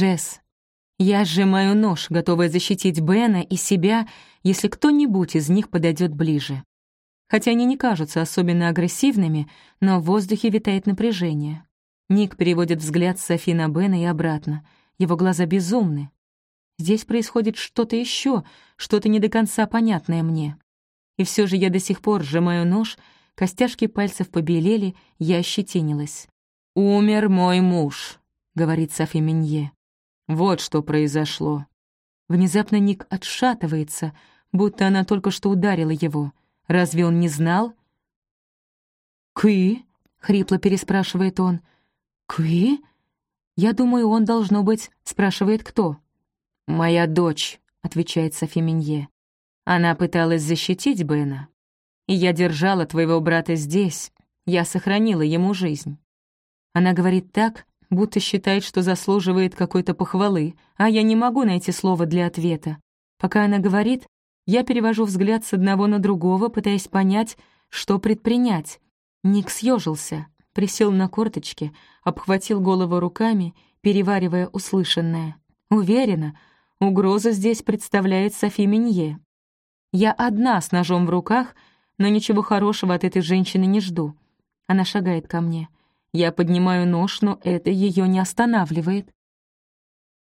Джесс, я сжимаю нож, готовая защитить Бена и себя, если кто-нибудь из них подойдет ближе. Хотя они не кажутся особенно агрессивными, но в воздухе витает напряжение. Ник переводит взгляд с Софи на Бена и обратно. Его глаза безумны. Здесь происходит что-то еще, что-то не до конца понятное мне. И все же я до сих пор сжимаю нож, костяшки пальцев побелели, я ощетинилась. «Умер мой муж», — говорит Софи Минье. «Вот что произошло». Внезапно Ник отшатывается, будто она только что ударила его. Разве он не знал? «Кы?» — хрипло переспрашивает он. «Кы?» Я думаю, он, должно быть, спрашивает, кто. «Моя дочь», — отвечает Софи Минье. Она пыталась защитить Бена. И я держала твоего брата здесь. Я сохранила ему жизнь. Она говорит так, будто считает, что заслуживает какой-то похвалы, а я не могу найти слово для ответа. Пока она говорит, я перевожу взгляд с одного на другого, пытаясь понять, что предпринять. Ник съежился, присел на корточки, обхватил голову руками, переваривая услышанное. Уверена, угроза здесь представляет Софи Минье. Я одна с ножом в руках, но ничего хорошего от этой женщины не жду. Она шагает ко мне. Я поднимаю нож, но это ее не останавливает.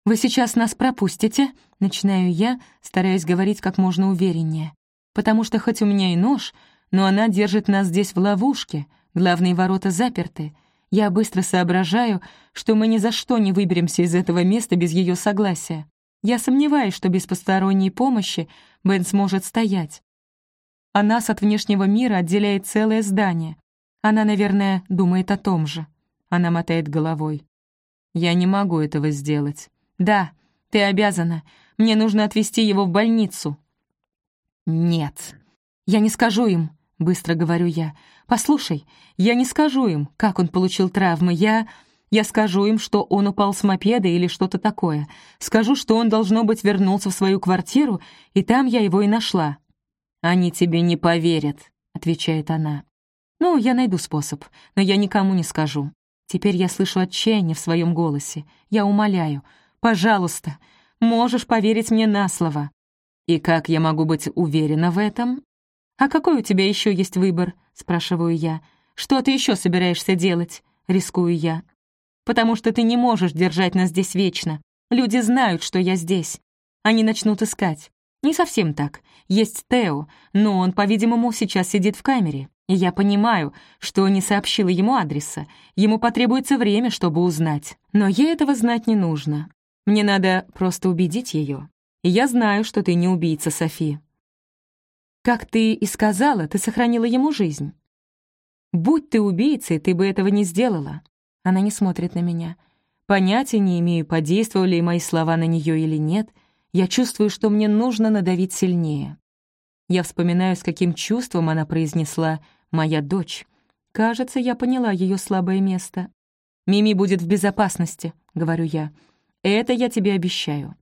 «Вы сейчас нас пропустите?» — начинаю я, стараясь говорить как можно увереннее. «Потому что хоть у меня и нож, но она держит нас здесь в ловушке, главные ворота заперты. Я быстро соображаю, что мы ни за что не выберемся из этого места без ее согласия. Я сомневаюсь, что без посторонней помощи Бен сможет стоять. А нас от внешнего мира отделяет целое здание. Она, наверное, думает о том же. Она мотает головой. «Я не могу этого сделать». «Да, ты обязана. Мне нужно отвезти его в больницу». «Нет, я не скажу им», — быстро говорю я. «Послушай, я не скажу им, как он получил травмы. Я... Я скажу им, что он упал с мопеда или что-то такое. Скажу, что он, должно быть, вернулся в свою квартиру, и там я его и нашла». «Они тебе не поверят», — отвечает она. «Ну, я найду способ, но я никому не скажу. Теперь я слышу отчаяние в своем голосе. Я умоляю, пожалуйста, можешь поверить мне на слово». «И как я могу быть уверена в этом?» «А какой у тебя еще есть выбор?» — спрашиваю я. «Что ты еще собираешься делать?» — рискую я. «Потому что ты не можешь держать нас здесь вечно. Люди знают, что я здесь. Они начнут искать. Не совсем так. Есть Тео, но он, по-видимому, сейчас сидит в камере. И я понимаю, что не сообщила ему адреса. Ему потребуется время, чтобы узнать. Но ей этого знать не нужно. Мне надо просто убедить ее. И я знаю, что ты не убийца, Софи. Как ты и сказала, ты сохранила ему жизнь. Будь ты убийцей, ты бы этого не сделала. Она не смотрит на меня. Понятия не имею, подействовали ли мои слова на нее или нет. Я чувствую, что мне нужно надавить сильнее. Я вспоминаю, с каким чувством она произнесла «моя дочь». Кажется, я поняла ее слабое место. «Мими будет в безопасности», — говорю я. «Это я тебе обещаю.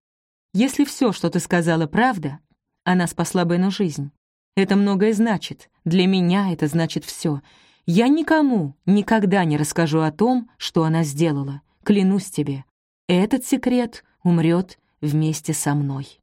Если все, что ты сказала, правда, она спасла Бену жизнь. Это многое значит. Для меня это значит все. Я никому никогда не расскажу о том, что она сделала. Клянусь тебе. Этот секрет умрет вместе со мной.